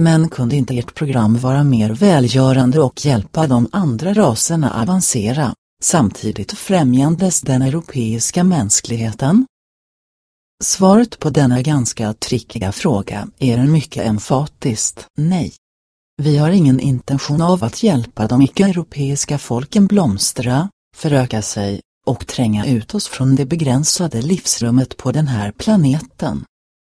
Men kunde inte ert program vara mer välgörande och hjälpa de andra raserna avancera, samtidigt främjandes den europeiska mänskligheten? Svaret på denna ganska trickiga fråga är en mycket emfatiskt nej. Vi har ingen intention av att hjälpa de icke-europeiska folken blomstra, föröka sig och tränga ut oss från det begränsade livsrummet på den här planeten.